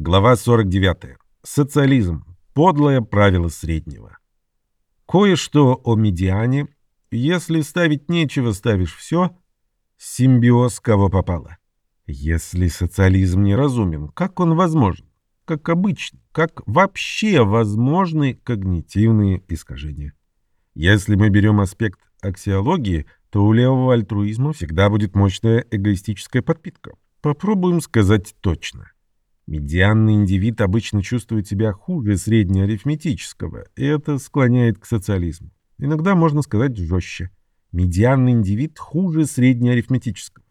Глава 49. Социализм. Подлое правило среднего. Кое-что о медиане. Если ставить нечего, ставишь все. Симбиоз кого попало. Если социализм неразумен, как он возможен? Как обычно, как вообще возможны когнитивные искажения? Если мы берем аспект аксиологии, то у левого альтруизма всегда будет мощная эгоистическая подпитка. Попробуем сказать точно. Медианный индивид обычно чувствует себя хуже среднеарифметического, и это склоняет к социализму. Иногда можно сказать жестче. Медианный индивид хуже среднеарифметического.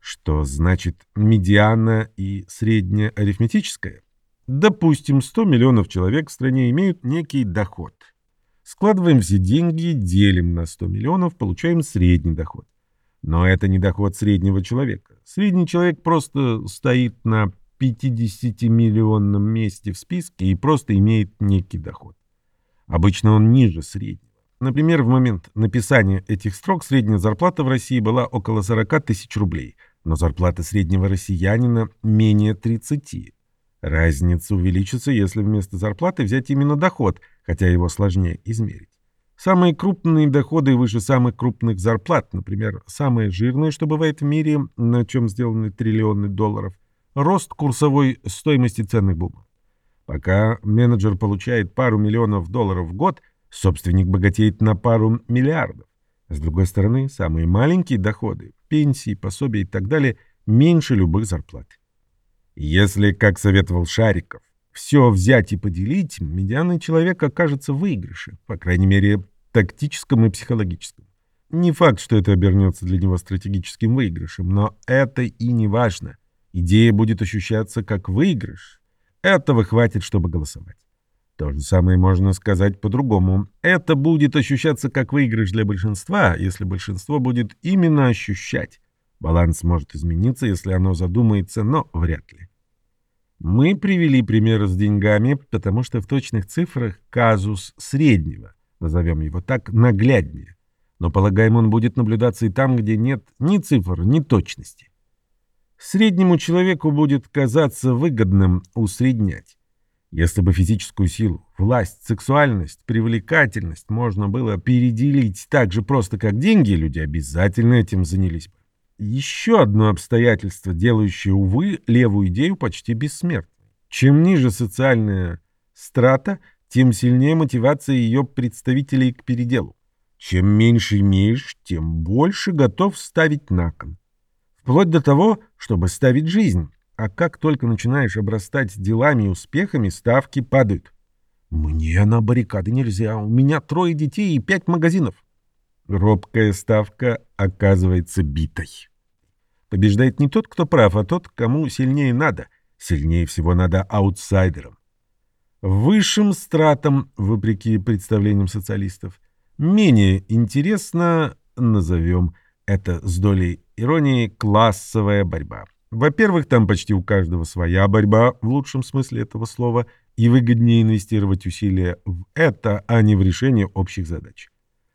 Что значит медиана и среднеарифметическое? Допустим, 100 миллионов человек в стране имеют некий доход. Складываем все деньги, делим на 100 миллионов, получаем средний доход. Но это не доход среднего человека. Средний человек просто стоит на 50-миллионном месте в списке и просто имеет некий доход. Обычно он ниже среднего. Например, в момент написания этих строк средняя зарплата в России была около 40 тысяч рублей, но зарплата среднего россиянина менее 30. Разница увеличится, если вместо зарплаты взять именно доход, хотя его сложнее измерить. Самые крупные доходы выше самых крупных зарплат, например, самое жирное, что бывает в мире, на чем сделаны триллионы долларов – рост курсовой стоимости ценных бумаг. Пока менеджер получает пару миллионов долларов в год, собственник богатеет на пару миллиардов. С другой стороны, самые маленькие доходы, пенсии, пособия и так далее, меньше любых зарплат. Если, как советовал Шариков, все взять и поделить, медианный человек окажется в выигрыше, по крайней мере, тактическом и психологическом. Не факт, что это обернется для него стратегическим выигрышем, но это и не важно. Идея будет ощущаться как выигрыш. Этого хватит, чтобы голосовать. То же самое можно сказать по-другому. Это будет ощущаться как выигрыш для большинства, если большинство будет именно ощущать. Баланс может измениться, если оно задумается, но вряд ли. Мы привели пример с деньгами, потому что в точных цифрах казус среднего, назовем его так, нагляднее. Но, полагаем, он будет наблюдаться и там, где нет ни цифр, ни точности. Среднему человеку будет казаться выгодным усреднять. Если бы физическую силу, власть, сексуальность, привлекательность можно было переделить так же просто, как деньги, люди обязательно этим занялись бы. Еще одно обстоятельство, делающее, увы, левую идею почти бессмертной. Чем ниже социальная страта, тем сильнее мотивация ее представителей к переделу. Чем меньше имеешь, тем больше готов ставить на кон. Вплоть до того, чтобы ставить жизнь. А как только начинаешь обрастать делами и успехами, ставки падают. Мне на баррикады нельзя, у меня трое детей и пять магазинов. Робкая ставка оказывается битой. Побеждает не тот, кто прав, а тот, кому сильнее надо. Сильнее всего надо аутсайдерам. Высшим стратам, вопреки представлениям социалистов, менее интересно, назовем это с долей иронии классовая борьба. Во-первых, там почти у каждого своя борьба, в лучшем смысле этого слова, и выгоднее инвестировать усилия в это, а не в решение общих задач.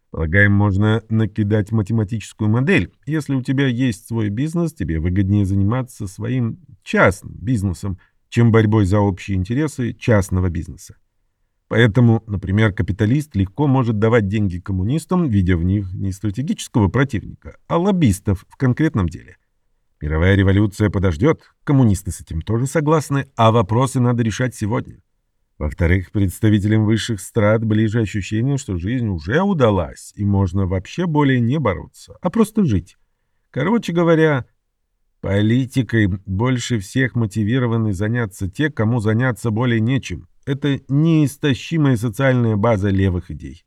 Полагаем, можно накидать математическую модель. Если у тебя есть свой бизнес, тебе выгоднее заниматься своим частным бизнесом, чем борьбой за общие интересы частного бизнеса. Поэтому, например, капиталист легко может давать деньги коммунистам, видя в них не стратегического противника, а лоббистов в конкретном деле. Мировая революция подождет, коммунисты с этим тоже согласны, а вопросы надо решать сегодня. Во-вторых, представителям высших страт ближе ощущение, что жизнь уже удалась, и можно вообще более не бороться, а просто жить. Короче говоря, политикой больше всех мотивированы заняться те, кому заняться более нечем – это неистощимая социальная база левых идей.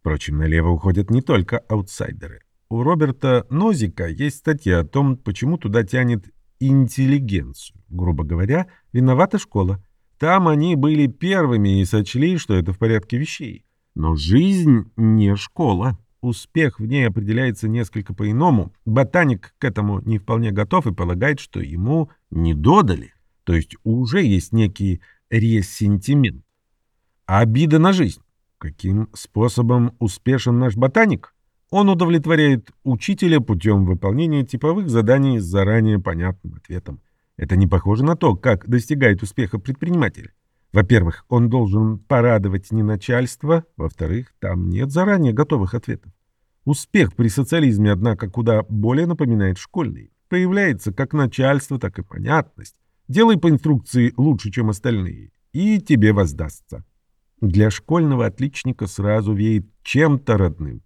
Впрочем, налево уходят не только аутсайдеры. У Роберта Нозика есть статья о том, почему туда тянет интеллигенцию. Грубо говоря, виновата школа. Там они были первыми и сочли, что это в порядке вещей. Но жизнь не школа. Успех в ней определяется несколько по-иному. Ботаник к этому не вполне готов и полагает, что ему не додали. То есть уже есть некие ресентимент. Обида на жизнь. Каким способом успешен наш ботаник? Он удовлетворяет учителя путем выполнения типовых заданий с заранее понятным ответом. Это не похоже на то, как достигает успеха предприниматель. Во-первых, он должен порадовать не начальство, во-вторых, там нет заранее готовых ответов. Успех при социализме, однако, куда более напоминает школьный. Появляется как начальство, так и понятность. Делай по инструкции лучше, чем остальные, и тебе воздастся. Для школьного отличника сразу веет чем-то родным.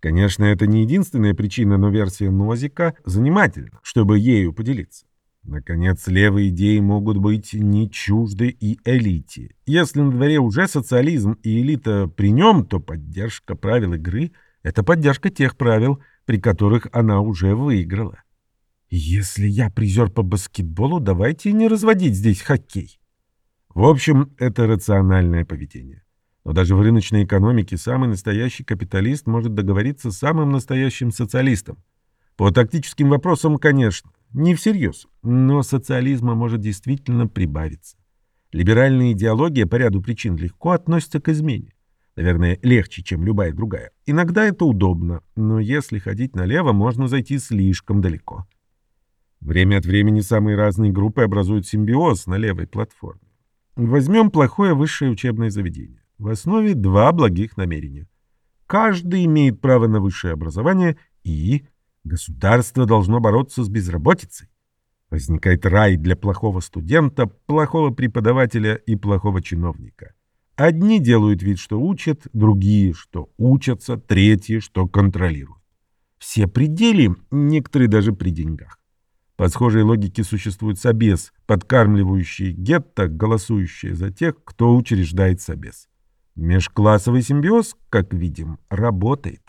Конечно, это не единственная причина, но версия Нозика занимательна, чтобы ею поделиться. Наконец, левые идеи могут быть не чужды и элите. Если на дворе уже социализм и элита при нем, то поддержка правил игры — это поддержка тех правил, при которых она уже выиграла. Если я призер по баскетболу, давайте не разводить здесь хоккей. В общем, это рациональное поведение. Но даже в рыночной экономике самый настоящий капиталист может договориться с самым настоящим социалистом. По тактическим вопросам, конечно, не всерьез, но социализма может действительно прибавиться. Либеральная идеология по ряду причин легко относится к измене. Наверное, легче, чем любая другая. Иногда это удобно, но если ходить налево, можно зайти слишком далеко. Время от времени самые разные группы образуют симбиоз на левой платформе. Возьмем плохое высшее учебное заведение. В основе два благих намерения. Каждый имеет право на высшее образование и Государство должно бороться с безработицей. Возникает рай для плохого студента, плохого преподавателя и плохого чиновника. Одни делают вид, что учат, другие, что учатся, третьи, что контролируют. Все пределы, некоторые даже при деньгах. По схожей логике существует собес, подкармливающий гетто, голосующие за тех, кто учреждает собес. Межклассовый симбиоз, как видим, работает.